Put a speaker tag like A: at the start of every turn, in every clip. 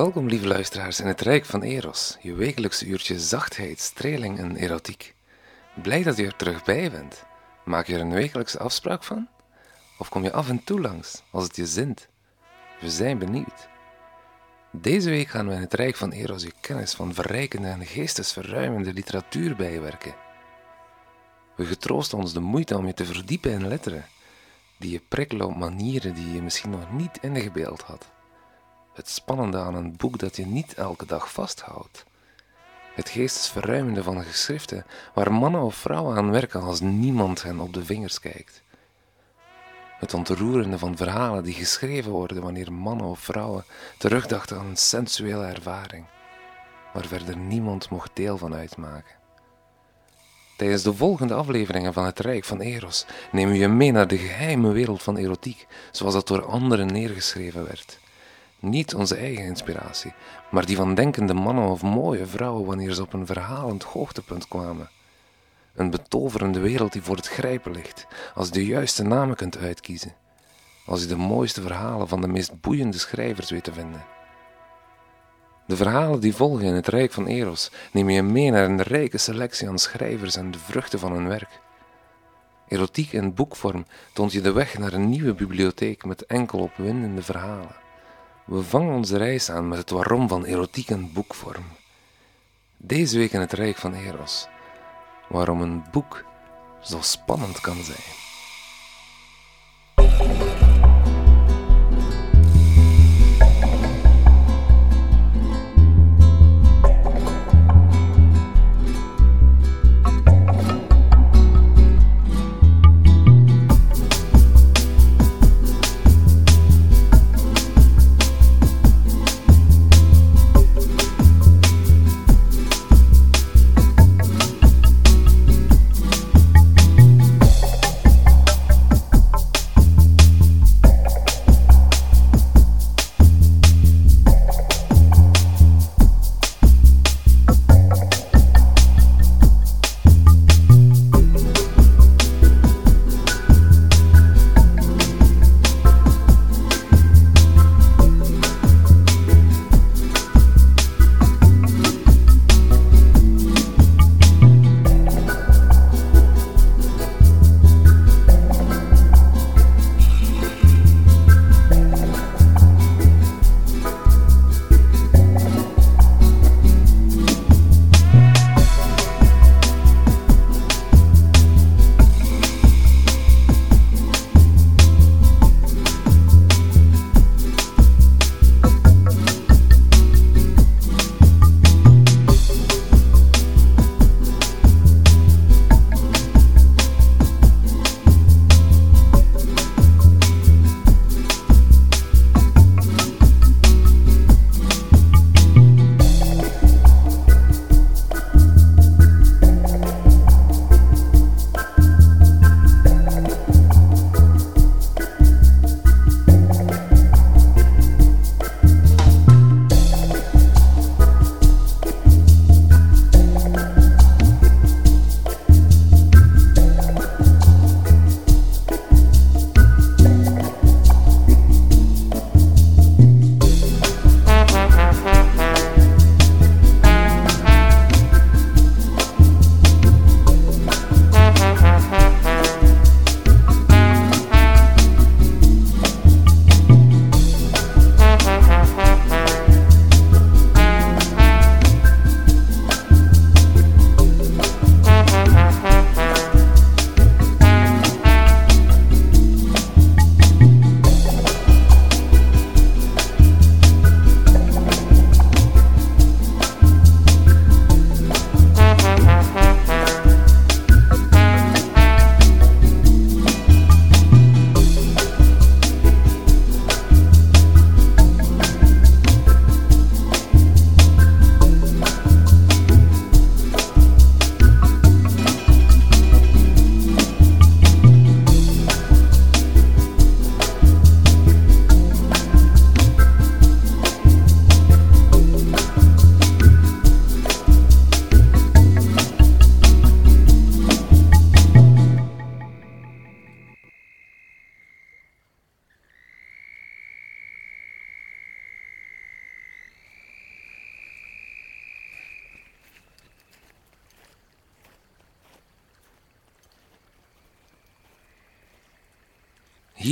A: Welkom, lieve luisteraars, in het Rijk van Eros, je wekelijkse uurtje zachtheid, streling en erotiek. Blij dat je er terug bij bent. Maak je er een wekelijkse afspraak van? Of kom je af en toe langs, als het je zint? We zijn benieuwd. Deze week gaan we in het Rijk van Eros je kennis van verrijkende en geestesverruimende literatuur bijwerken. We getroosten ons de moeite om je te verdiepen in letteren, die je prikkelen op manieren die je misschien nog niet ingebeeld had. Het spannende aan een boek dat je niet elke dag vasthoudt. Het geestesverruimende van geschriften waar mannen of vrouwen aan werken als niemand hen op de vingers kijkt. Het ontroerende van verhalen die geschreven worden wanneer mannen of vrouwen terugdachten aan een sensuele ervaring, waar verder niemand mocht deel van uitmaken. Tijdens de volgende afleveringen van het Rijk van Eros nemen we je mee naar de geheime wereld van erotiek, zoals dat door anderen neergeschreven werd. Niet onze eigen inspiratie, maar die van denkende mannen of mooie vrouwen wanneer ze op een verhalend hoogtepunt kwamen. Een betoverende wereld die voor het grijpen ligt, als je de juiste namen kunt uitkiezen, als je de mooiste verhalen van de meest boeiende schrijvers weet te vinden. De verhalen die volgen in het Rijk van Eros nemen je mee naar een rijke selectie aan schrijvers en de vruchten van hun werk. Erotiek in boekvorm toont je de weg naar een nieuwe bibliotheek met enkel opwindende verhalen. We vangen onze reis aan met het waarom van erotiek in boekvorm. Deze week in het Rijk van Eros. Waarom een boek zo spannend kan zijn.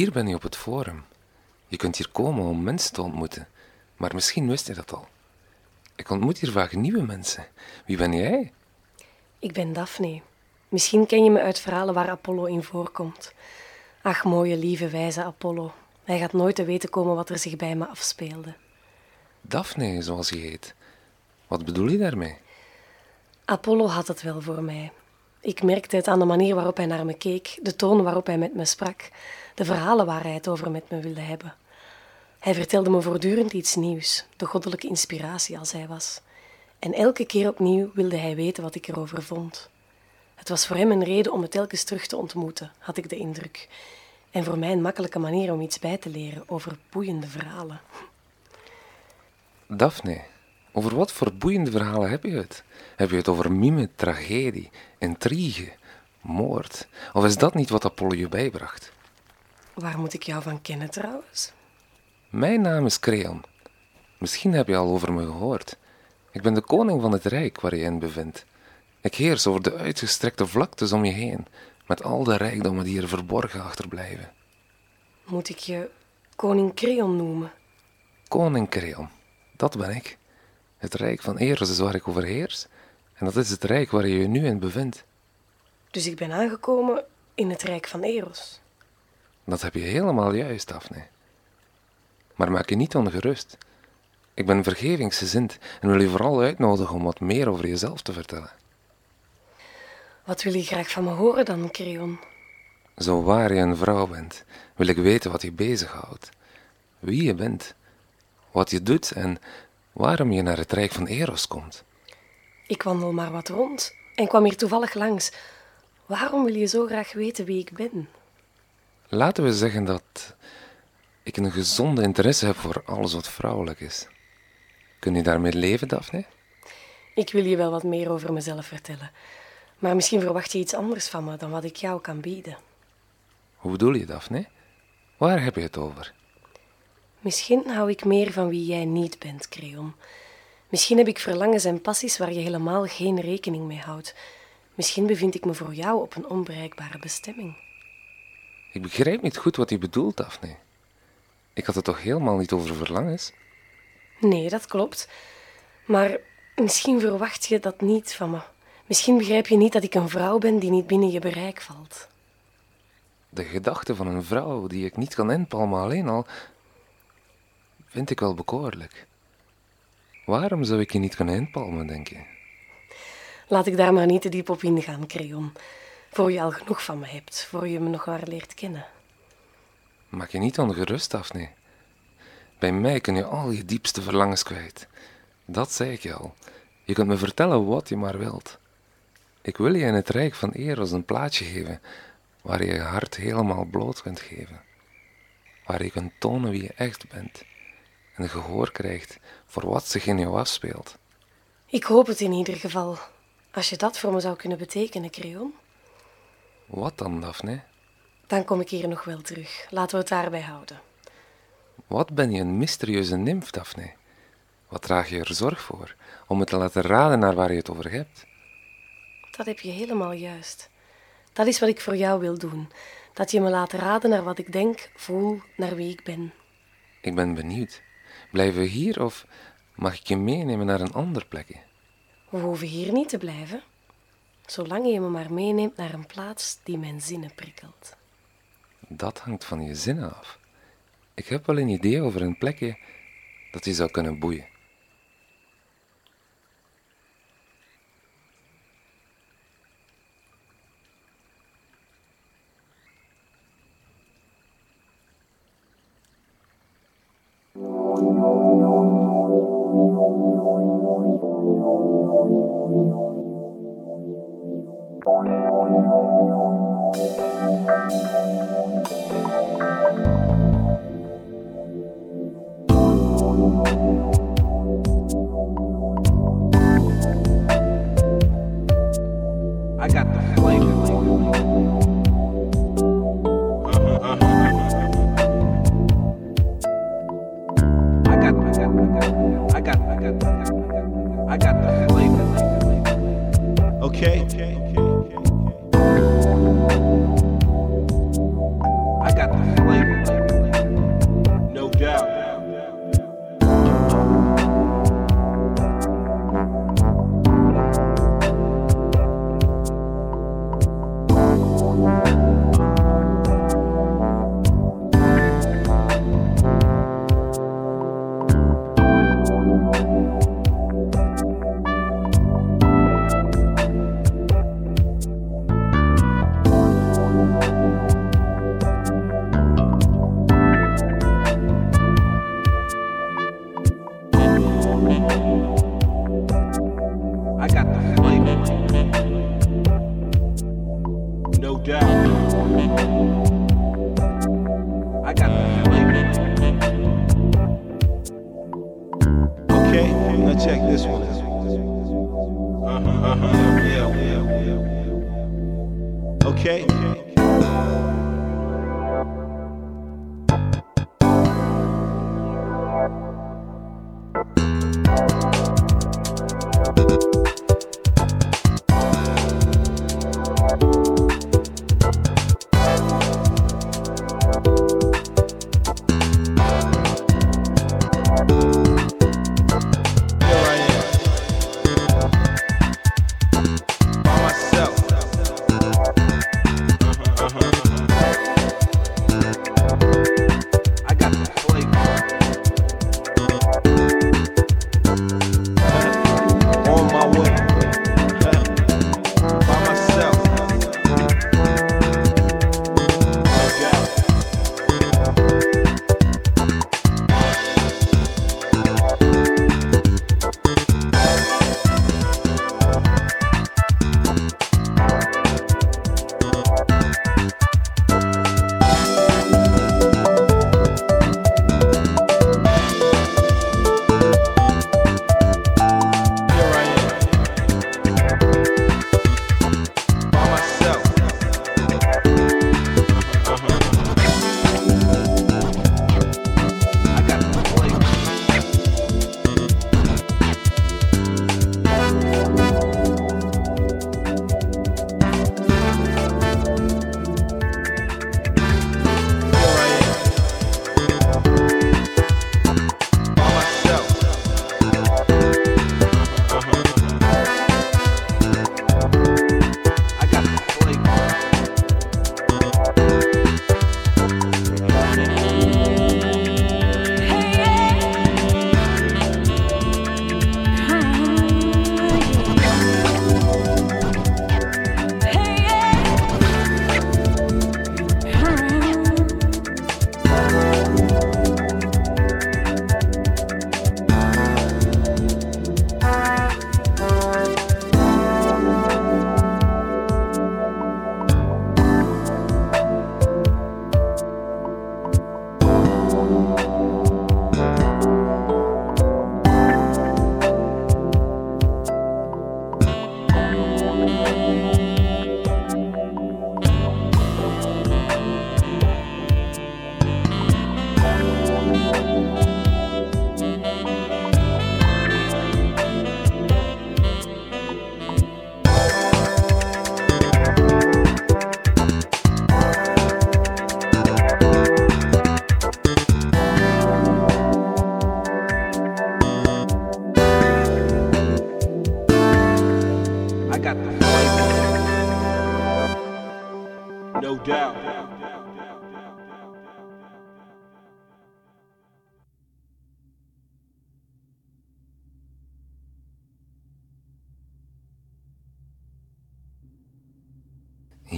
A: Hier ben je op het forum. Je kunt hier komen om mensen te ontmoeten, maar misschien wist je dat al. Ik ontmoet hier vaak nieuwe mensen. Wie ben jij?
B: Ik ben Daphne. Misschien ken je me uit verhalen waar Apollo in voorkomt. Ach, mooie, lieve, wijze Apollo. Hij gaat nooit te weten komen wat er zich bij me afspeelde.
A: Daphne, zoals je heet. Wat bedoel je daarmee?
B: Apollo had het wel voor mij. Ik merkte het aan de manier waarop hij naar me keek, de toon waarop hij met me sprak, de verhalen waar hij het over met me wilde hebben. Hij vertelde me voortdurend iets nieuws, de goddelijke inspiratie als hij was. En elke keer opnieuw wilde hij weten wat ik erover vond. Het was voor hem een reden om me telkens terug te ontmoeten, had ik de indruk. En voor mij een makkelijke manier om iets bij te leren over boeiende verhalen.
A: Daphne, over wat voor boeiende verhalen heb je het? Heb je het over mime, tragedie, intrigue, moord? Of is dat niet wat Apollo je bijbracht?
B: Waar moet ik jou van kennen trouwens?
A: Mijn naam is Creon. Misschien heb je al over me gehoord. Ik ben de koning van het rijk waar je in bevindt. Ik heers over de uitgestrekte vlaktes om je heen, met al de rijkdommen die er verborgen achterblijven.
B: Moet ik je koning Creon noemen?
A: Koning Creon, dat ben ik. Het rijk van Eros is waar ik over heers, en dat is het rijk waar je je nu in bevindt.
B: Dus ik ben aangekomen in het rijk van Eros.
A: Dat heb je helemaal juist, Daphne. Maar maak je niet ongerust. Ik ben vergevingsgezind en wil je vooral uitnodigen om wat meer over jezelf te vertellen.
B: Wat wil je graag van me horen dan, Creon?
A: Zo waar je een vrouw bent, wil ik weten wat je bezighoudt. Wie je bent, wat je doet en waarom je naar het Rijk van Eros komt.
B: Ik wandel maar wat rond en kwam hier toevallig langs. Waarom wil je zo graag weten wie ik ben?
A: Laten we zeggen dat ik een gezonde interesse heb voor alles wat vrouwelijk is. Kun je daarmee leven, Daphne?
B: Ik wil je wel wat meer over mezelf vertellen. Maar misschien verwacht je iets anders van me dan wat ik jou kan bieden.
A: Hoe bedoel je, Daphne? Waar heb je het over?
B: Misschien hou ik meer van wie jij niet bent, Creon. Misschien heb ik verlangens en passies waar je helemaal geen rekening mee houdt. Misschien bevind ik me voor jou op een onbereikbare bestemming.
A: Ik begrijp niet goed wat je bedoelt, Daphne. Ik had het toch helemaal niet over verlangens?
B: Nee, dat klopt. Maar misschien verwacht je dat niet van me. Misschien begrijp je niet dat ik een vrouw ben die niet binnen je bereik valt.
A: De gedachte van een vrouw die ik niet kan inpalmen alleen al, vind ik wel bekoorlijk. Waarom zou ik je niet kunnen inpalmen, denk je?
B: Laat ik daar maar niet te diep op ingaan, Creon. Voor je al genoeg van me hebt, voor je me nog maar leert kennen.
A: Maak je niet ongerust, Daphne. Bij mij kun je al je diepste verlangens kwijt. Dat zei ik je al. Je kunt me vertellen wat je maar wilt. Ik wil je in het rijk van Eros een plaatsje geven waar je je hart helemaal bloot kunt geven. Waar je kunt tonen wie je echt bent en gehoor krijgt voor wat zich in jou afspeelt.
B: Ik hoop het in ieder geval. Als je dat voor me zou kunnen betekenen, Creon.
A: Wat dan, Daphne?
B: Dan kom ik hier nog wel terug. Laten we het daarbij houden.
A: Wat ben je een mysterieuze nimf, Daphne? Wat draag je er zorg voor om me te laten raden naar waar je het over hebt?
B: Dat heb je helemaal juist. Dat is wat ik voor jou wil doen. Dat je me laat raden naar wat ik denk, voel, naar wie ik ben.
A: Ik ben benieuwd. Blijven we hier of mag ik je meenemen naar een ander plekje?
B: We hoeven hier niet te blijven. Zolang je me maar meeneemt naar een plaats die mijn zinnen prikkelt.
A: Dat hangt van je zinnen af. Ik heb wel een idee over een plekje dat je zou kunnen boeien.
C: California.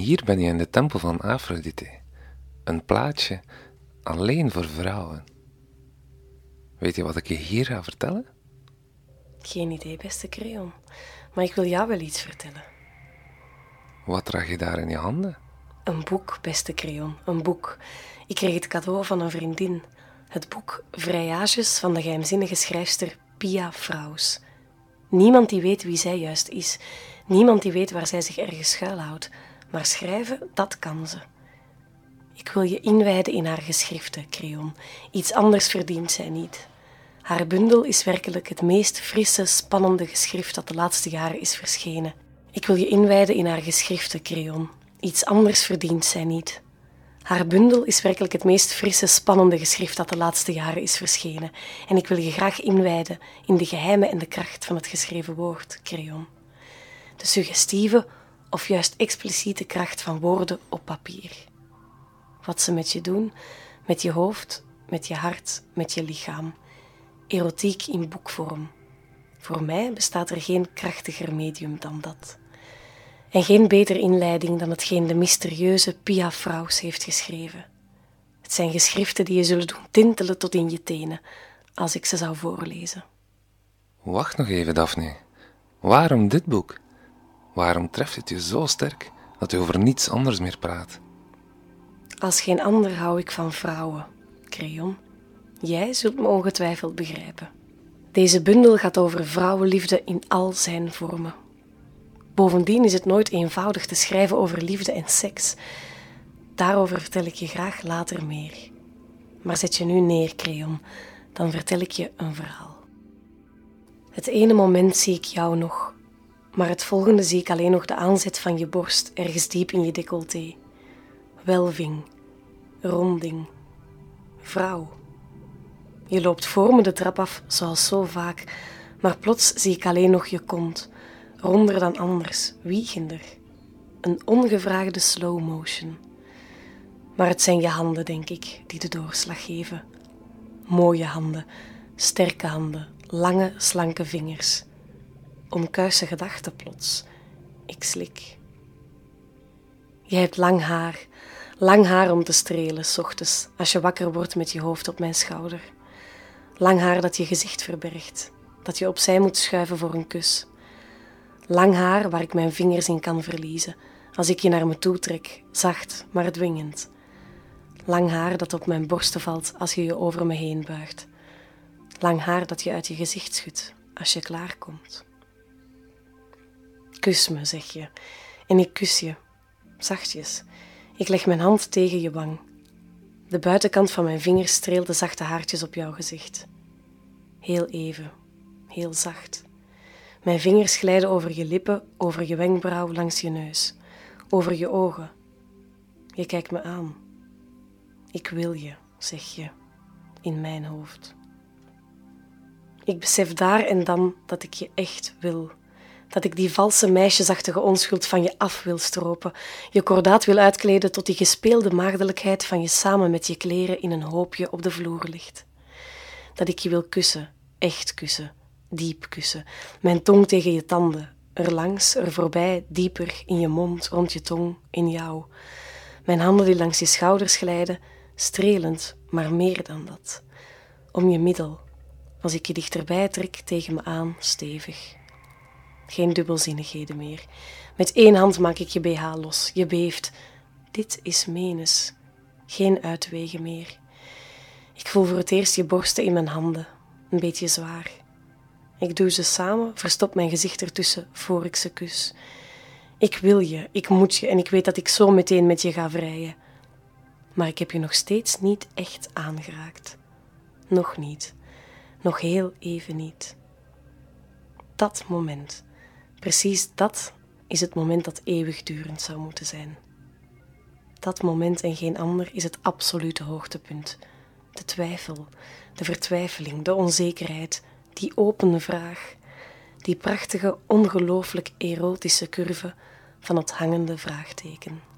A: Hier ben je in de tempel van Aphrodite. Een plaatsje alleen voor vrouwen. Weet je wat ik je hier ga vertellen?
B: Geen idee, beste Creon. Maar ik wil jou wel iets vertellen.
A: Wat draag je daar in je handen?
B: Een boek, beste Creon, een boek. Ik kreeg het cadeau van een vriendin. Het boek Vrijages van de geheimzinnige schrijfster Pia Fraus. Niemand die weet wie zij juist is. Niemand die weet waar zij zich ergens schuilhoudt. Maar schrijven, dat kan ze. Ik wil je inwijden in haar geschriften, Creon. Iets anders verdient zij niet. Haar bundel is werkelijk het meest frisse, spannende geschrift dat de laatste jaren is verschenen. Ik wil je inwijden in haar geschriften, Creon. Iets anders verdient zij niet. Haar bundel is werkelijk het meest frisse, spannende geschrift dat de laatste jaren is verschenen. En ik wil je graag inwijden in de geheimen en de kracht van het geschreven woord, Creon. De suggestieve of juist expliciete kracht van woorden op papier. Wat ze met je doen, met je hoofd, met je hart, met je lichaam. Erotiek in boekvorm. Voor mij bestaat er geen krachtiger medium dan dat. En geen betere inleiding dan hetgeen de mysterieuze Pia Fraus heeft geschreven. Het zijn geschriften die je zullen doen tintelen tot in je tenen, als ik ze zou voorlezen.
A: Wacht nog even, Daphne. Waarom dit boek? Waarom treft het je zo sterk dat je over niets anders meer praat?
B: Als geen ander hou ik van vrouwen, Creon. Jij zult me ongetwijfeld begrijpen. Deze bundel gaat over vrouwenliefde in al zijn vormen. Bovendien is het nooit eenvoudig te schrijven over liefde en seks. Daarover vertel ik je graag later meer. Maar zet je nu neer, Creon, dan vertel ik je een verhaal. Het ene moment zie ik jou nog, maar het volgende zie ik alleen nog de aanzet van je borst ergens diep in je decolleté. Welving, ronding, vrouw. Je loopt voor me de trap af, zoals zo vaak, maar plots zie ik alleen nog je kont, ronder dan anders, wiegender. Een ongevraagde slow motion. Maar het zijn je handen, denk ik, die de doorslag geven. Mooie handen, sterke handen, lange, slanke vingers. Onkuise gedachten plots. Ik slik. Je hebt lang haar, lang haar om te strelen, s ochtends, als je wakker wordt met je hoofd op mijn schouder. Lang haar dat je gezicht verbergt, dat je opzij moet schuiven voor een kus. Lang haar waar ik mijn vingers in kan verliezen, als ik je naar me toe trek, zacht maar dwingend. Lang haar dat op mijn borsten valt als je je over me heen buigt. Lang haar dat je uit je gezicht schudt als je klaarkomt. Kus me, zeg je, en ik kus je, zachtjes. Ik leg mijn hand tegen je wang. De buitenkant van mijn vinger streelt de zachte haartjes op jouw gezicht. Heel even, heel zacht. Mijn vingers glijden over je lippen, over je wenkbrauw, langs je neus, over je ogen. Je kijkt me aan. Ik wil je, zeg je, in mijn hoofd. Ik besef daar en dan dat ik je echt wil. Dat ik die valse meisjesachtige onschuld van je af wil stropen, je kordaat wil uitkleden tot die gespeelde maagdelijkheid van je samen met je kleren in een hoopje op de vloer ligt. Dat ik je wil kussen, echt kussen, diep kussen, mijn tong tegen je tanden, er langs, er voorbij, dieper, in je mond, rond je tong, in jou. Mijn handen die langs je schouders glijden, strelend, maar meer dan dat. Om je middel, als ik je dichterbij trek tegen me aan, stevig. Geen dubbelzinnigheden meer. Met één hand maak ik je BH los. Je beeft. Dit is menens. Geen uitwegen meer. Ik voel voor het eerst je borsten in mijn handen. Een beetje zwaar. Ik doe ze samen, verstop mijn gezicht ertussen voor ik ze kus. Ik wil je, ik moet je en ik weet dat ik zo meteen met je ga vrijen. Maar ik heb je nog steeds niet echt aangeraakt. Nog niet. Nog heel even niet. Dat moment, precies dat is het moment dat eeuwigdurend zou moeten zijn. Dat moment en geen ander is het absolute hoogtepunt. De twijfel, de vertwijfeling, de onzekerheid, die opene vraag, die prachtige, ongelooflijk erotische curve van het hangende vraagteken.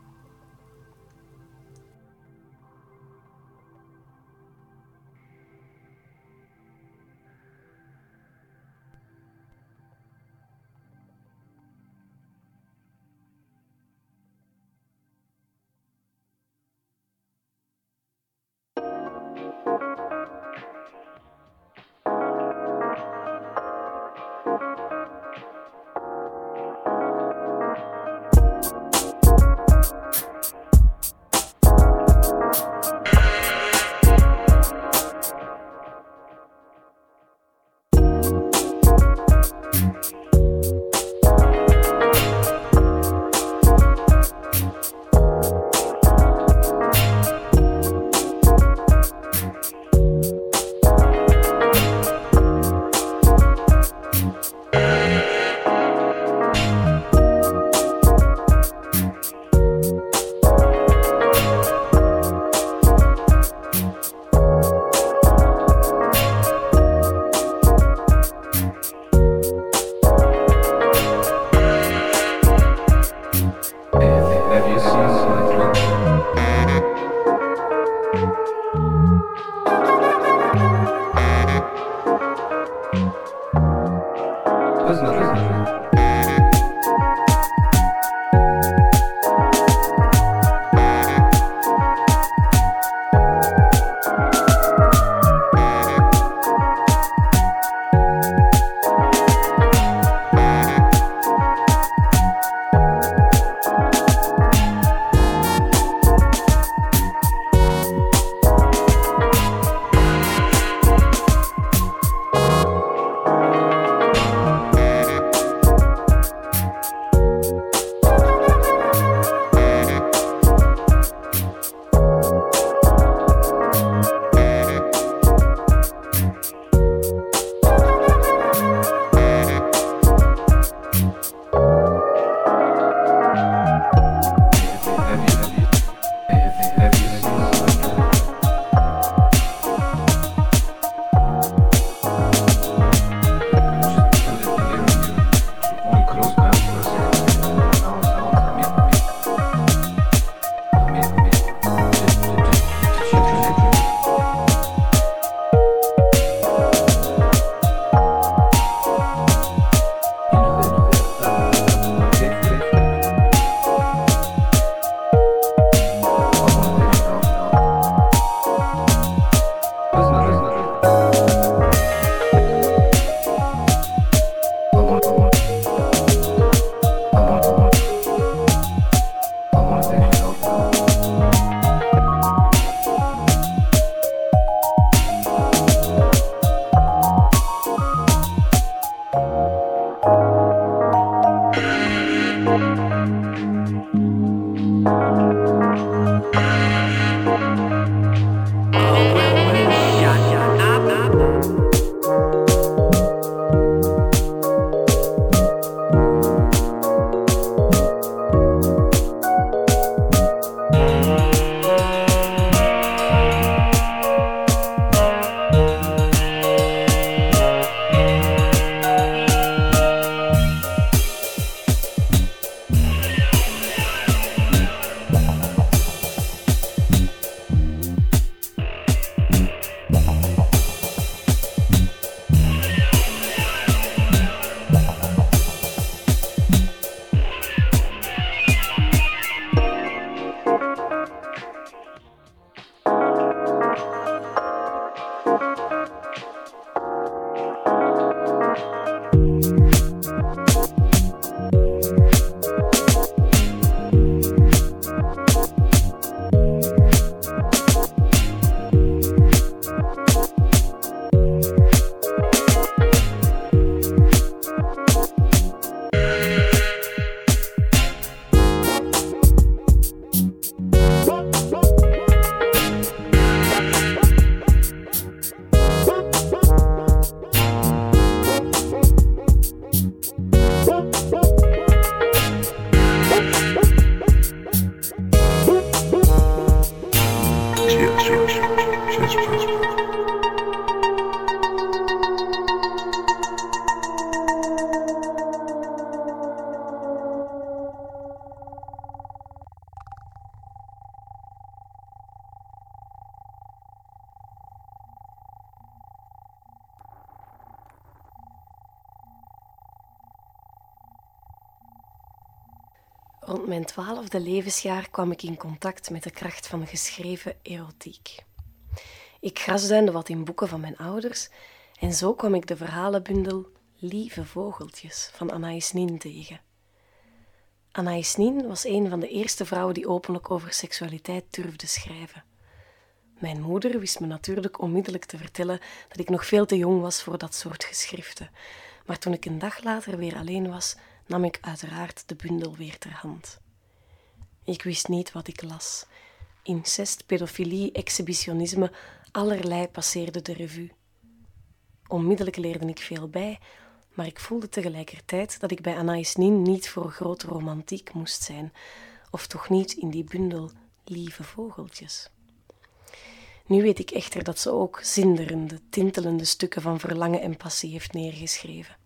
B: Twaalfde levensjaar kwam ik in contact met de kracht van geschreven erotiek. Ik grasduinde wat in boeken van mijn ouders en zo kwam ik de verhalenbundel Lieve Vogeltjes van Anaïs Nin tegen. Anaïs Nin was een van de eerste vrouwen die openlijk over seksualiteit durfde schrijven. Mijn moeder wist me natuurlijk onmiddellijk te vertellen dat ik nog veel te jong was voor dat soort geschriften, maar toen ik een dag later weer alleen was, nam ik uiteraard de bundel weer ter hand. Ik wist niet wat ik las. Incest, pedofilie, exhibitionisme, allerlei passeerde de revue. Onmiddellijk leerde ik veel bij, maar ik voelde tegelijkertijd dat ik bij Anaïs Nin niet voor grote romantiek moest zijn, of toch niet in die bundel lieve vogeltjes. Nu weet ik echter dat ze ook zinderende, tintelende stukken van verlangen en passie heeft neergeschreven.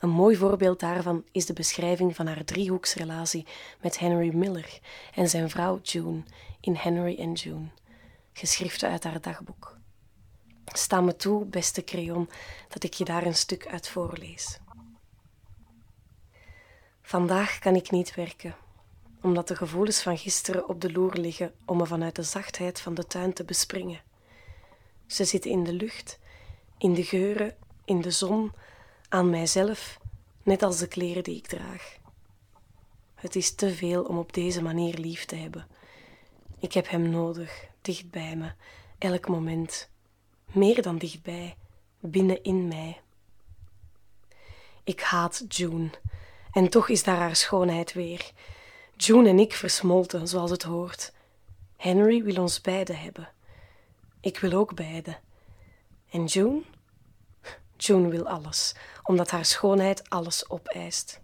B: Een mooi voorbeeld daarvan is de beschrijving van haar driehoeksrelatie met Henry Miller en zijn vrouw June in Henry and June, geschriften uit haar dagboek. Sta me toe, beste crayon, dat ik je daar een stuk uit voorlees. Vandaag kan ik niet werken, omdat de gevoelens van gisteren op de loer liggen om me vanuit de zachtheid van de tuin te bespringen. Ze zitten in de lucht, in de geuren, in de zon, aan mijzelf, net als de kleren die ik draag. Het is te veel om op deze manier lief te hebben. Ik heb hem nodig, dicht bij me, elk moment, meer dan dichtbij, binnenin mij. Ik haat June, en toch is daar haar schoonheid weer. June en ik versmolten, zoals het hoort. Henry wil ons beiden hebben. Ik wil ook beiden. En June? June wil alles, omdat haar schoonheid alles opeist.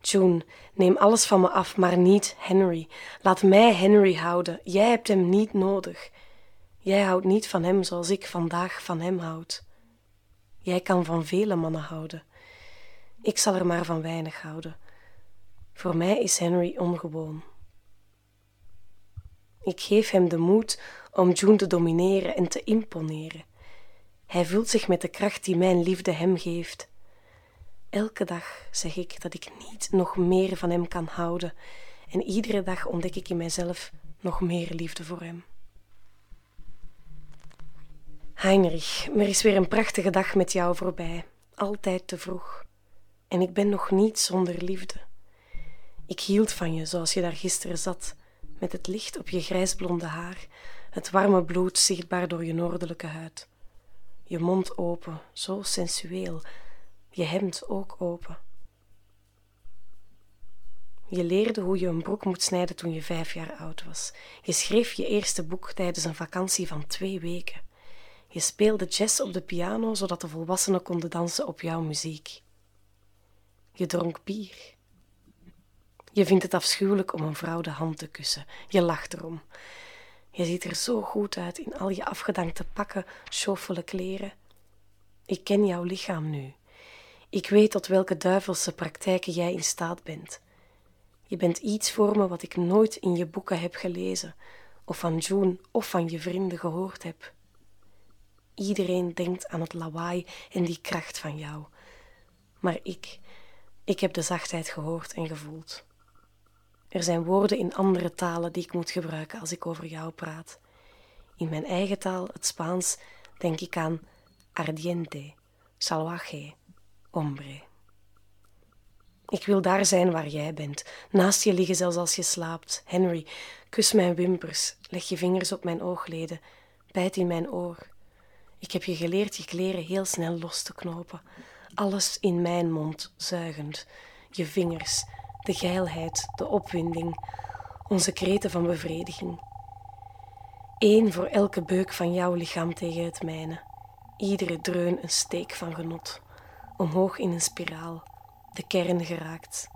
B: June, neem alles van me af, maar niet Henry. Laat mij Henry houden. Jij hebt hem niet nodig. Jij houdt niet van hem zoals ik vandaag van hem houd. Jij kan van vele mannen houden. Ik zal er maar van weinig houden. Voor mij is Henry ongewoon. Ik geef hem de moed om June te domineren en te imponeren. Hij vult zich met de kracht die mijn liefde hem geeft. Elke dag zeg ik dat ik niet nog meer van hem kan houden, en iedere dag ontdek ik in mijzelf nog meer liefde voor hem. Heinrich, er is weer een prachtige dag met jou voorbij, altijd te vroeg. En ik ben nog niet zonder liefde. Ik hield van je zoals je daar gisteren zat, met het licht op je grijsblonde haar, het warme bloed zichtbaar door je noordelijke huid. Je mond open, zo sensueel, je hemd ook open. Je leerde hoe je een broek moet snijden toen je vijf jaar oud was. Je schreef je eerste boek tijdens een vakantie van twee weken. Je speelde jazz op de piano zodat de volwassenen konden dansen op jouw muziek. Je dronk bier. Je vindt het afschuwelijk om een vrouw de hand te kussen. Je lacht erom. Je ziet er zo goed uit in al je afgedankte pakken, schoffele kleren. Ik ken jouw lichaam nu. Ik weet tot welke duivelse praktijken jij in staat bent. Je bent iets voor me wat ik nooit in je boeken heb gelezen, of van June of van je vrienden gehoord heb. Iedereen denkt aan het lawaai en die kracht van jou. Maar ik, ik heb de zachtheid gehoord en gevoeld. Er zijn woorden in andere talen die ik moet gebruiken als ik over jou praat. In mijn eigen taal, het Spaans, denk ik aan ardiente, salvaje, hombre. Ik wil daar zijn waar jij bent, naast je liggen zelfs als je slaapt. Henry, kus mijn wimpers, leg je vingers op mijn oogleden, bijt in mijn oor. Ik heb je geleerd je kleren heel snel los te knopen, alles in mijn mond zuigend, je vingers, de geilheid, de opwinding, onze kreten van bevrediging. Eén voor elke beuk van jouw lichaam tegen het mijne, iedere dreun een steek van genot, omhoog in een spiraal, de kern geraakt.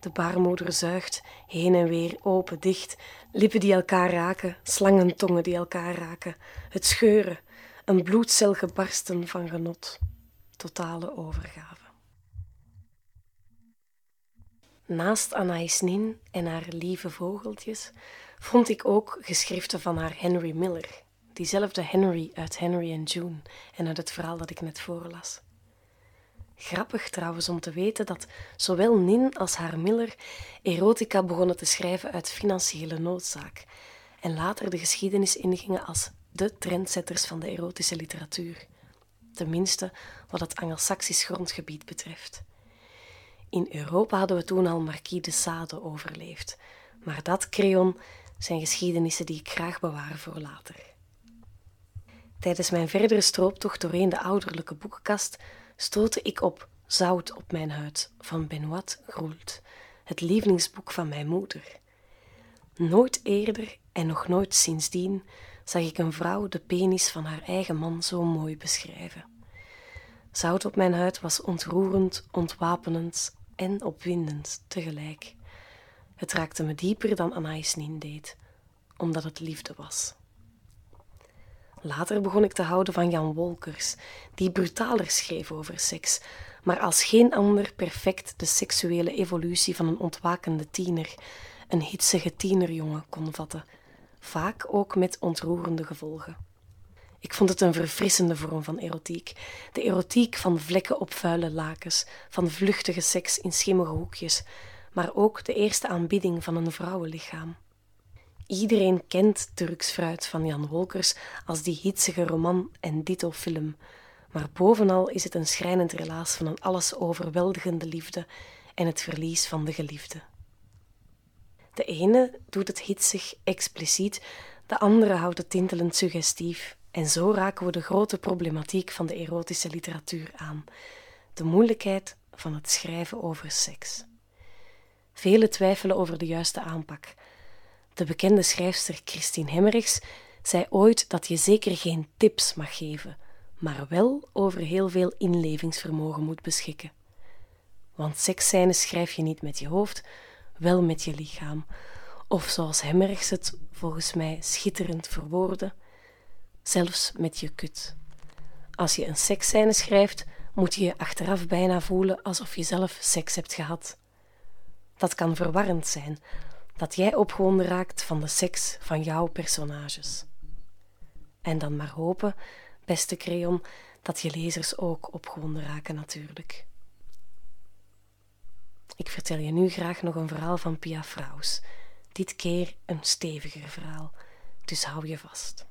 B: De baarmoeder zuigt, heen en weer, open, dicht, lippen die elkaar raken, slangentongen die elkaar raken, het scheuren, een bloedcel gebarsten van genot, totale overgave. Naast Anaïs Nin en haar lieve vogeltjes vond ik ook geschriften van haar Henry Miller, diezelfde Henry uit Henry en June en uit het verhaal dat ik net voorlas. Grappig trouwens om te weten dat zowel Nin als haar Miller erotica begonnen te schrijven uit financiële noodzaak en later de geschiedenis ingingen als de trendsetters van de erotische literatuur. Tenminste wat het Angelsaksisch grondgebied betreft. In Europa hadden we toen al Marquis de Sade overleefd, maar dat, Creon, zijn geschiedenissen die ik graag bewaar voor later. Tijdens mijn verdere strooptocht doorheen de ouderlijke boekenkast stootte ik op Zout op mijn huid van Benoit Groult, het lievelingsboek van mijn moeder. Nooit eerder en nog nooit sindsdien zag ik een vrouw de penis van haar eigen man zo mooi beschrijven. Zout op mijn huid was ontroerend, ontwapenend en opwindend tegelijk. Het raakte me dieper dan Anais Nin deed, omdat het liefde was. Later begon ik te houden van Jan Wolkers, die brutaler schreef over seks, maar als geen ander perfect de seksuele evolutie van een ontwakende tiener, een hitsige tienerjongen kon vatten, vaak ook met ontroerende gevolgen. Ik vond het een verfrissende vorm van erotiek. De erotiek van vlekken op vuile lakens, van vluchtige seks in schimmige hoekjes, maar ook de eerste aanbidding van een vrouwenlichaam. Iedereen kent Turks fruit van Jan Wolkers als die hitsige roman en dito-film, maar bovenal is het een schrijnend relaas van een alles overweldigende liefde en het verlies van de geliefde. De ene doet het hitsig, expliciet, de andere houdt het tintelend suggestief, en zo raken we de grote problematiek van de erotische literatuur aan: de moeilijkheid van het schrijven over seks. Velen twijfelen over de juiste aanpak. De bekende schrijfster Christine Hemmerichs zei ooit dat je zeker geen tips mag geven, maar wel over heel veel inlevingsvermogen moet beschikken. Want seksscènes schrijf je niet met je hoofd, wel met je lichaam. Of zoals Hemmerichs het volgens mij schitterend verwoordde, zelfs met je kut. Als je een seksscène schrijft, moet je je achteraf bijna voelen alsof je zelf seks hebt gehad. Dat kan verwarrend zijn, dat jij opgewonden raakt van de seks van jouw personages. En dan maar hopen, beste Creon, dat je lezers ook opgewonden raken natuurlijk. Ik vertel je nu graag nog een verhaal van Pia Fraus. Dit keer een steviger verhaal, dus hou je vast.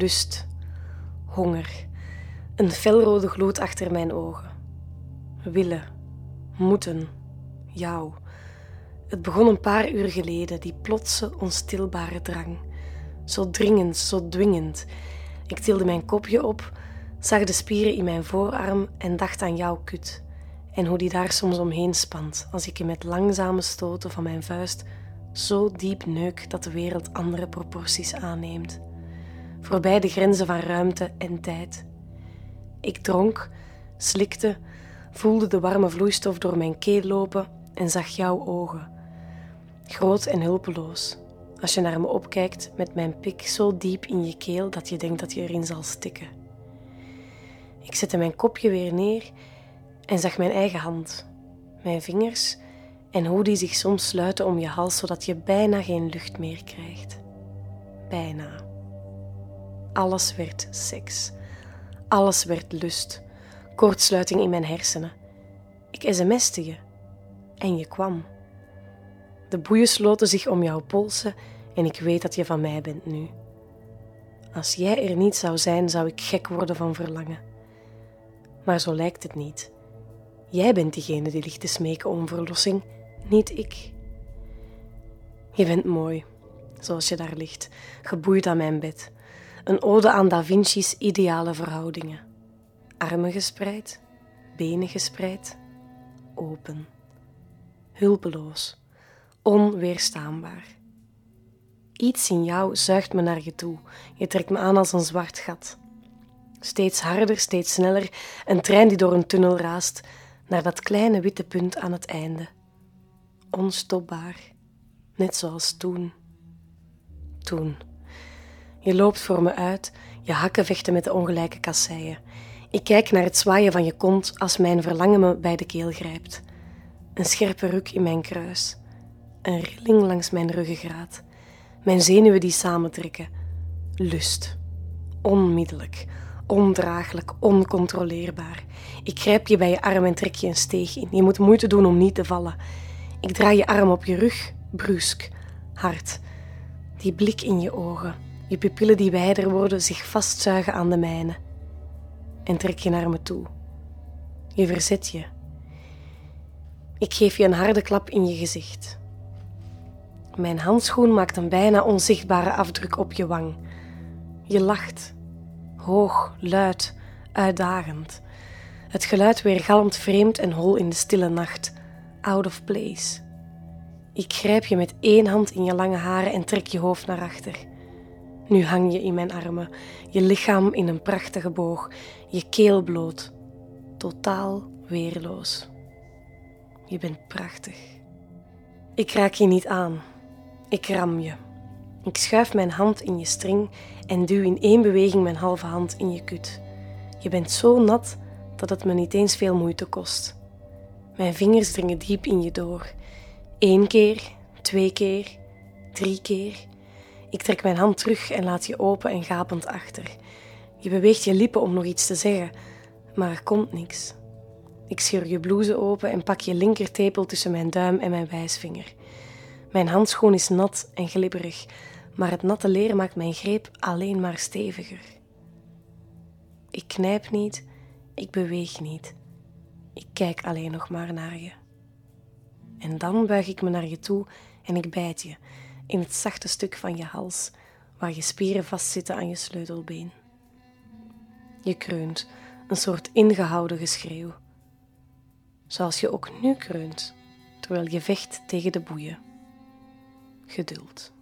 B: Lust, honger, een felrode gloed achter mijn ogen. Willen, moeten, jou. Het begon een paar uur geleden, die plotse, onstilbare drang. Zo dringend, zo dwingend. Ik tilde mijn kopje op, zag de spieren in mijn voorarm en dacht aan jouw kut. En hoe die daar soms omheen spant als ik je met langzame stoten van mijn vuist zo diep neuk dat de wereld andere proporties aanneemt. Voorbij de grenzen van ruimte en tijd. Ik dronk, slikte, voelde de warme vloeistof door mijn keel lopen en zag jouw ogen. Groot en hulpeloos, als je naar me opkijkt met mijn pik zo diep in je keel dat je denkt dat je erin zal stikken. Ik zette mijn kopje weer neer en zag mijn eigen hand, mijn vingers en hoe die zich soms sluiten om je hals zodat je bijna geen lucht meer krijgt. Bijna. Alles werd seks. Alles werd lust. Kortsluiting in mijn hersenen. Ik sms'te je en je kwam. De boeien sloten zich om jouw polsen en ik weet dat je van mij bent nu. Als jij er niet zou zijn, zou ik gek worden van verlangen. Maar zo lijkt het niet. Jij bent diegene die ligt te smeken om verlossing, niet ik. Je bent mooi, zoals je daar ligt, geboeid aan mijn bed. Een ode aan Da Vinci's ideale verhoudingen. Armen gespreid, benen gespreid, open. Hulpeloos, onweerstaanbaar. Iets in jou zuigt me naar je toe. Je trekt me aan als een zwart gat. Steeds harder, steeds sneller, een trein die door een tunnel raast, naar dat kleine witte punt aan het einde. Onstopbaar, net zoals toen. Toen. Je loopt voor me uit, je hakken vechten met de ongelijke kasseien. Ik kijk naar het zwaaien van je kont als mijn verlangen me bij de keel grijpt. Een scherpe ruk in mijn kruis. Een rilling langs mijn ruggengraat. Mijn zenuwen die samentrekken. Lust. Onmiddellijk. Ondraaglijk. Oncontroleerbaar. Ik grijp je bij je arm en trek je een steeg in. Je moet moeite doen om niet te vallen. Ik draai je arm op je rug. Brusk. Hard. Die blik in je ogen. Je pupillen die wijder worden, zich vastzuigen aan de mijne. En trek je naar me toe. Je verzet je. Ik geef je een harde klap in je gezicht. Mijn handschoen maakt een bijna onzichtbare afdruk op je wang. Je lacht. Hoog, luid, uitdagend. Het geluid weergalmt vreemd en hol in de stille nacht. Out of place. Ik grijp je met één hand in je lange haren en trek je hoofd naar achter. Nu hang je in mijn armen, je lichaam in een prachtige boog, je keel bloot, totaal weerloos. Je bent prachtig. Ik raak je niet aan. Ik ram je. Ik schuif mijn hand in je string en duw in één beweging mijn halve hand in je kut. Je bent zo nat dat het me niet eens veel moeite kost. Mijn vingers dringen diep in je door. Eén keer, twee keer, drie keer. Ik trek mijn hand terug en laat je open en gapend achter. Je beweegt je lippen om nog iets te zeggen, maar er komt niks. Ik scheur je blouse open en pak je linkertepel tussen mijn duim en mijn wijsvinger. Mijn handschoen is nat en glibberig, maar het natte leer maakt mijn greep alleen maar steviger. Ik knijp niet, ik beweeg niet. Ik kijk alleen nog maar naar je. En dan buig ik me naar je toe en ik bijt je in het zachte stuk van je hals, waar je spieren vastzitten aan je sleutelbeen. Je kreunt, een soort ingehouden geschreeuw. Zoals je ook nu kreunt, terwijl je vecht tegen de boeien. Geduld.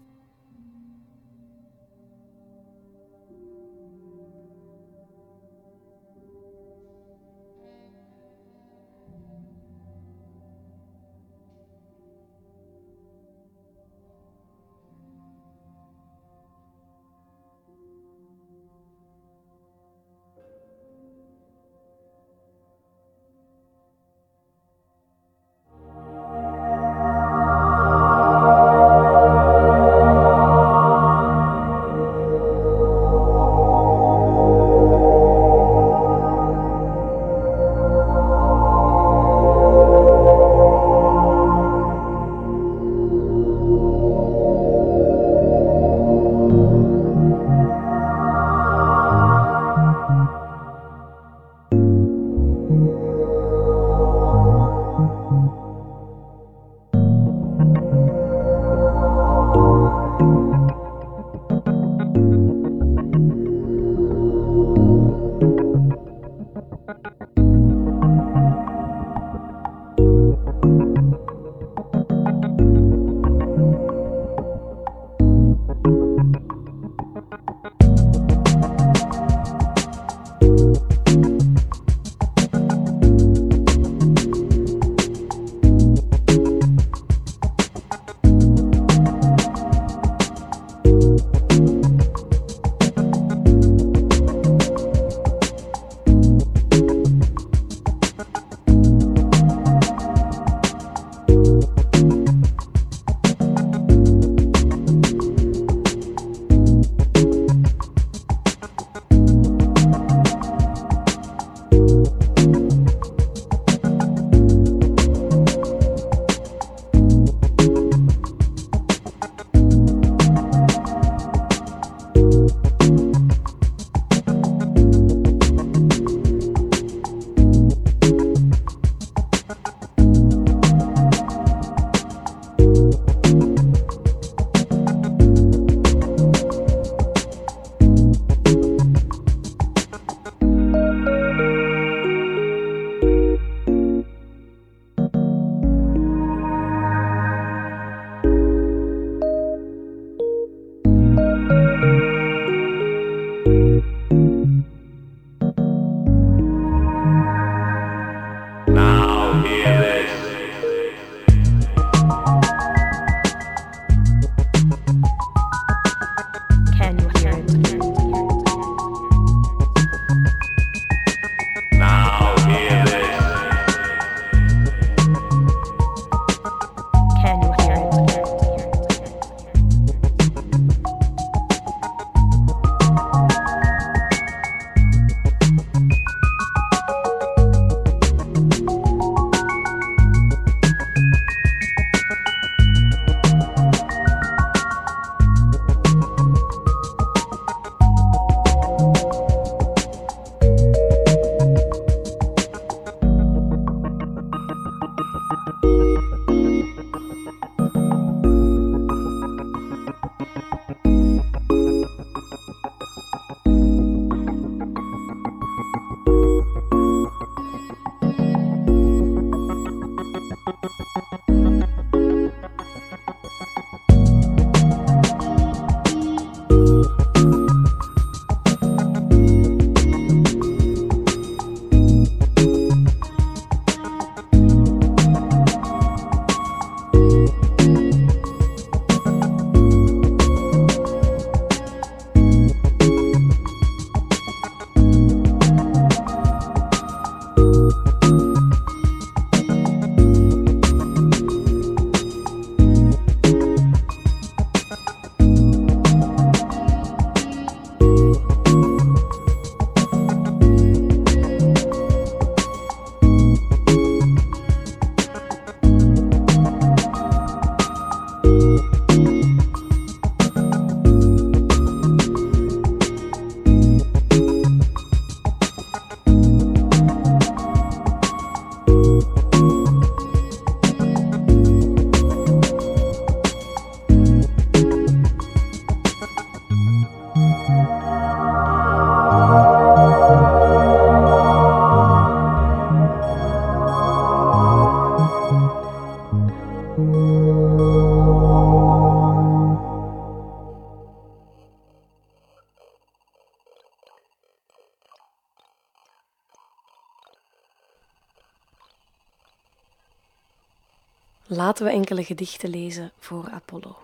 B: Enkele gedichten lezen voor Apollo.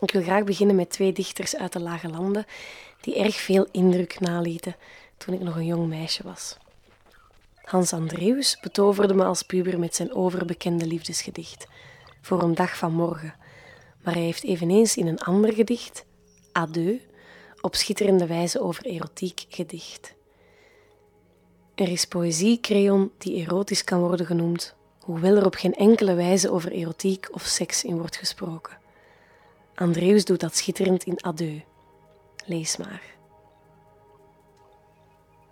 B: Ik wil graag beginnen met twee dichters uit de Lage Landen die erg veel indruk nalieten toen ik nog een jong meisje was. Hans Andreus betoverde me als puber met zijn overbekende liefdesgedicht, Voor een dag van morgen, maar hij heeft eveneens in een ander gedicht, Adieu, op schitterende wijze over erotiek gedicht. Er is poëzie, creon, die erotisch kan worden genoemd, hoewel er op geen enkele wijze over erotiek of seks in wordt gesproken. Andreus doet dat schitterend in Adieu. Lees maar.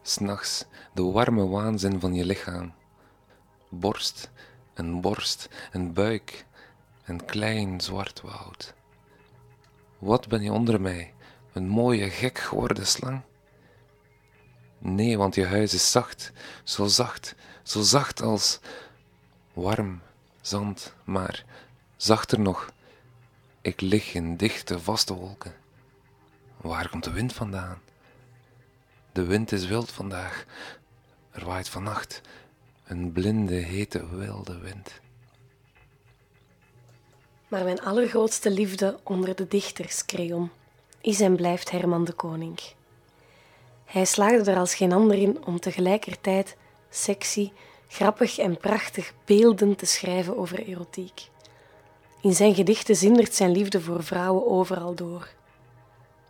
A: S'nachts de warme waanzin van je lichaam. Borst en borst en buik en klein zwart woud. Wat ben je onder mij, een mooie gek geworden slang? Nee, want je huis is zacht, zo zacht, zo zacht als warm zand, maar zachter nog. Ik lig in dichte, vaste wolken. Waar komt de wind vandaan? De wind is wild vandaag. Er waait vannacht een blinde, hete, wilde wind.
B: Maar mijn allergrootste liefde onder de dichters, Creon, is en blijft Herman de Koning. Hij slaagde er als geen ander in om tegelijkertijd sexy, grappig en prachtig beelden te schrijven over erotiek. In zijn gedichten zindert zijn liefde voor vrouwen overal door.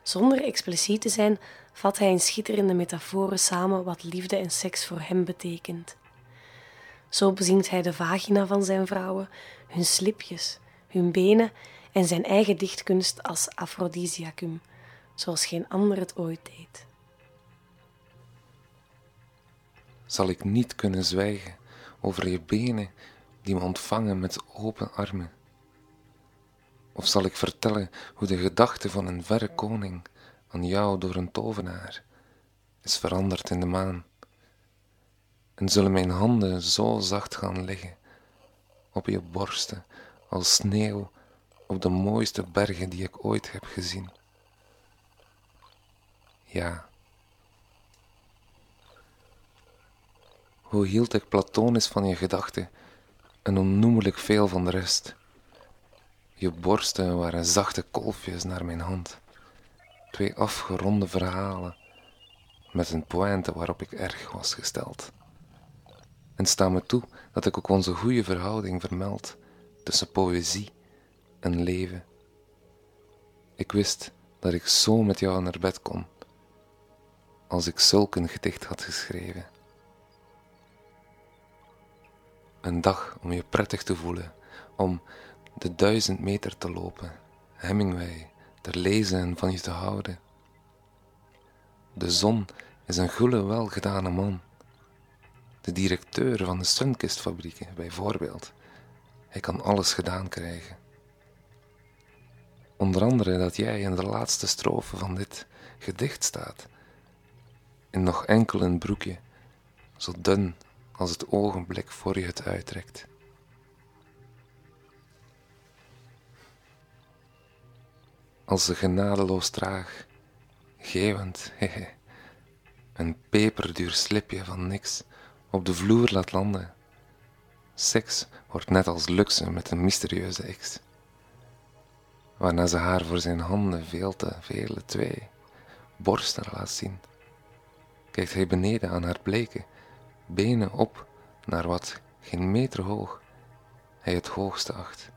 B: Zonder expliciet te zijn, vat hij in schitterende metaforen samen wat liefde en seks voor hem betekent. Zo bezingt hij de vagina van zijn vrouwen, hun slipjes, hun benen en zijn eigen dichtkunst als aphrodisiacum, zoals geen ander het ooit deed.
A: Zal ik niet kunnen zwijgen over je benen die me ontvangen met open armen? Of zal ik vertellen hoe de gedachte van een verre koning aan jou door een tovenaar is veranderd in de maan? En zullen mijn handen zo zacht gaan liggen op je borsten als sneeuw op de mooiste bergen die ik ooit heb gezien? Ja. Hoe hield ik platonisch van je gedachten en onnoemelijk veel van de rest? Je borsten waren zachte kolfjes naar mijn hand. Twee afgeronde verhalen met een pointe waarop ik erg was gesteld. En sta me toe dat ik ook onze goede verhouding vermeld tussen poëzie en leven. Ik wist dat ik zo met jou naar bed kon, als ik zulk een gedicht had geschreven. Een dag om je prettig te voelen, om de duizend meter te lopen, Hemingway te lezen en van je te houden. De zon is een gulle, welgedane man. De directeur van de Sunkistfabrieken, bijvoorbeeld. Hij kan alles gedaan krijgen. Onder andere dat jij in de laatste strofe van dit gedicht staat. In nog enkel een broekje, zo dun als het ogenblik voor je het uittrekt. als ze genadeloos traag, geeuwend, hehe, een peperduur slipje van niks op de vloer laat landen. Seks wordt net als luxe met een mysterieuze ex. Waarna ze haar voor zijn handen veel te vele twee borsten laat zien. Kijkt hij beneden aan haar bleke benen op naar wat geen meter hoog hij het hoogste acht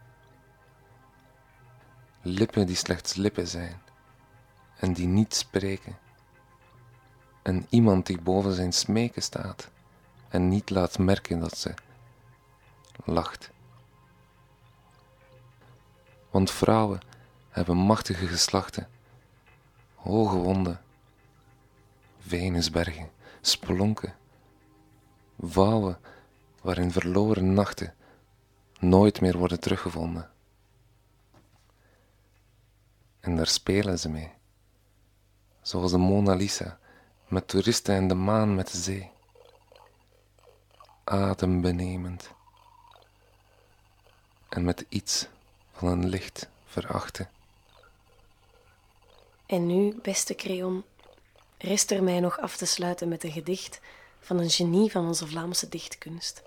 A: lippen die slechts lippen zijn en die niet spreken, en iemand die boven zijn smeken staat en niet laat merken dat ze lacht. Want vrouwen hebben machtige geslachten, hoge wonden, Venusbergen, spelonken, vouwen waarin verloren nachten nooit meer worden teruggevonden. En daar spelen ze mee. Zoals de Mona Lisa, met toeristen en de maan met de zee. Adembenemend. En met iets van een licht verachten.
B: En nu, beste Creon, rest er mij nog af te sluiten met een gedicht van een genie van onze Vlaamse dichtkunst.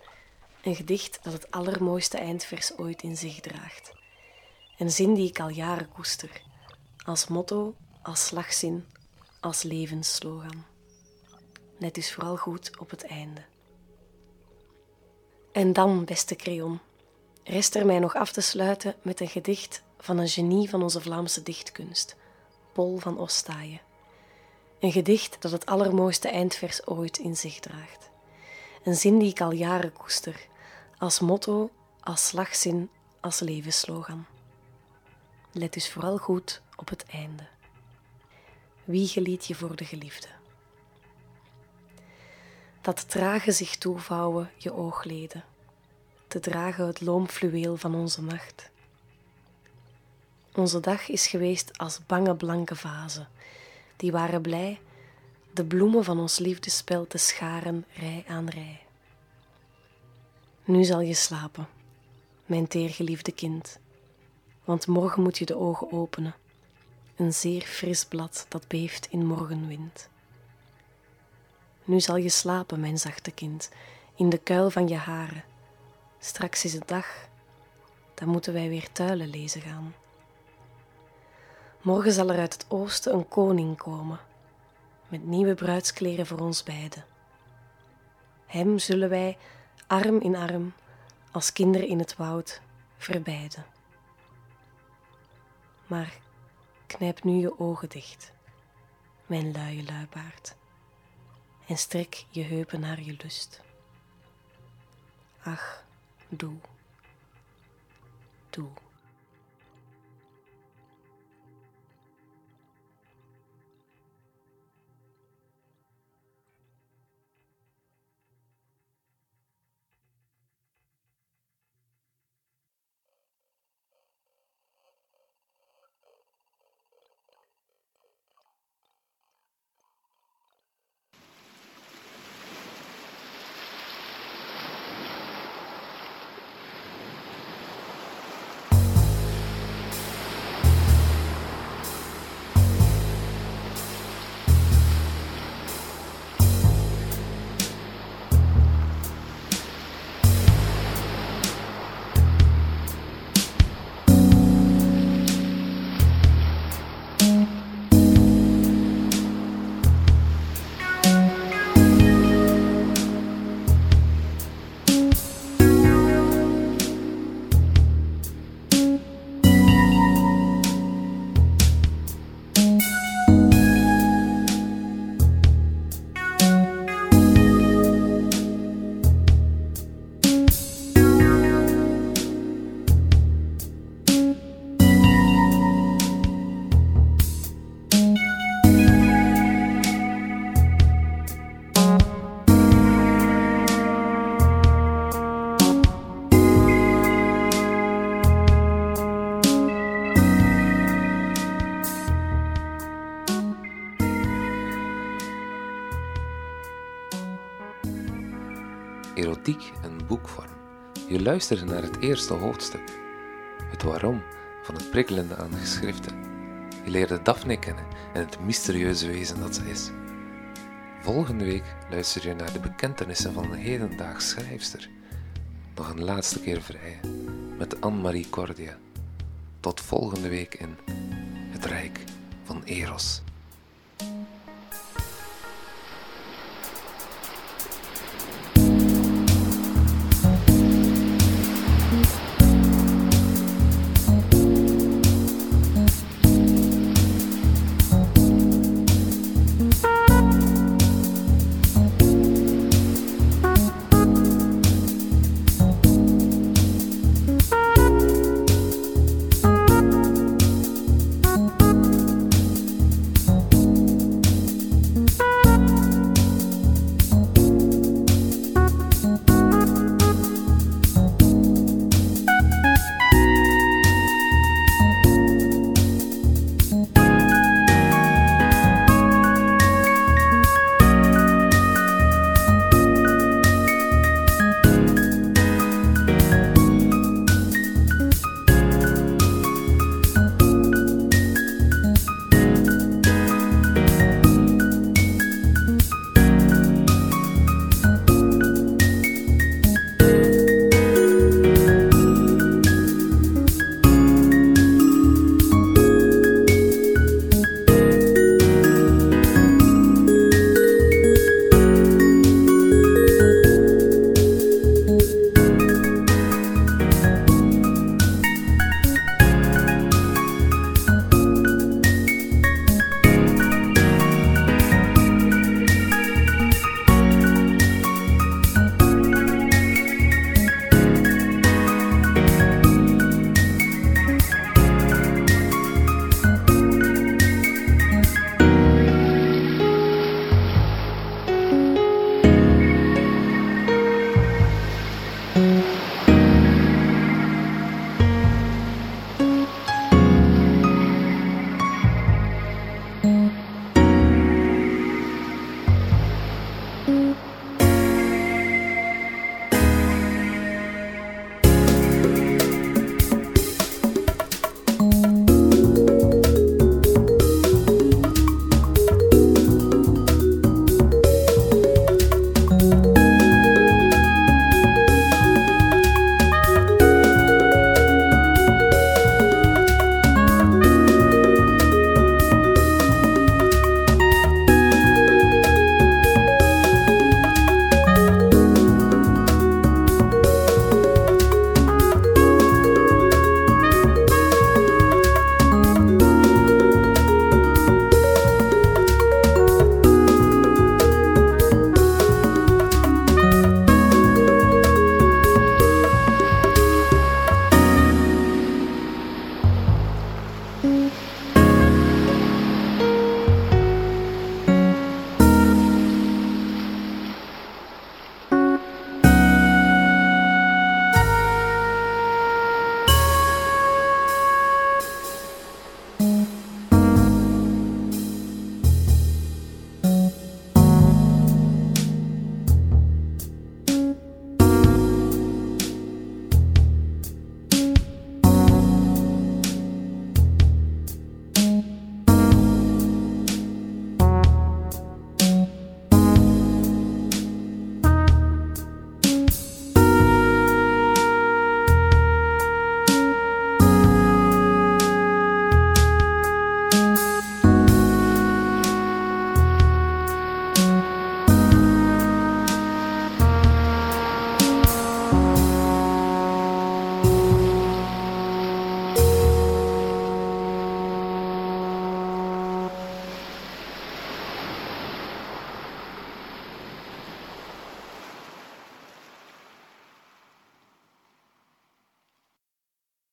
B: Een gedicht dat het allermooiste eindvers ooit in zich draagt. Een zin die ik al jaren koester. Als motto, als slagzin, als levensslogan. Let dus vooral goed op het einde. En dan, beste Creon, rest er mij nog af te sluiten met een gedicht van een genie van onze Vlaamse dichtkunst, Paul van Ostaaien. Een gedicht dat het allermooiste eindvers ooit in zich draagt. Een zin die ik al jaren koester, als motto, als slagzin, als levensslogan. Let dus vooral goed op het einde. Wie geliet je voor de geliefde? Dat trage zich toevouwen je oogleden, te dragen het loomfluweel van onze nacht. Onze dag is geweest als bange blanke vazen, die waren blij de bloemen van ons liefdespel te scharen rij aan rij. Nu zal je slapen, mijn teergeliefde kind, want morgen moet je de ogen openen, een zeer fris blad dat beeft in morgenwind. Nu zal je slapen, mijn zachte kind, in de kuil van je haren. Straks is het dag, dan moeten wij weer tuilen lezen gaan. Morgen zal er uit het oosten een koning komen, met nieuwe bruidskleren voor ons beiden. Hem zullen wij arm in arm, als kinderen in het woud, verbijden. Maar knijp nu je ogen dicht, mijn luie luipaard, en strek je heupen naar je lust. Ach, doe, doe.
A: Je naar het eerste hoofdstuk, het waarom van het prikkelende aan geschriften. Je leerde Daphne kennen en het mysterieuze wezen dat ze is. Volgende week luister je naar de bekentenissen van een hedendaags schrijfster. Nog een laatste keer vrij met Anne-Marie Cordia. Tot volgende week in Het Rijk van Eros.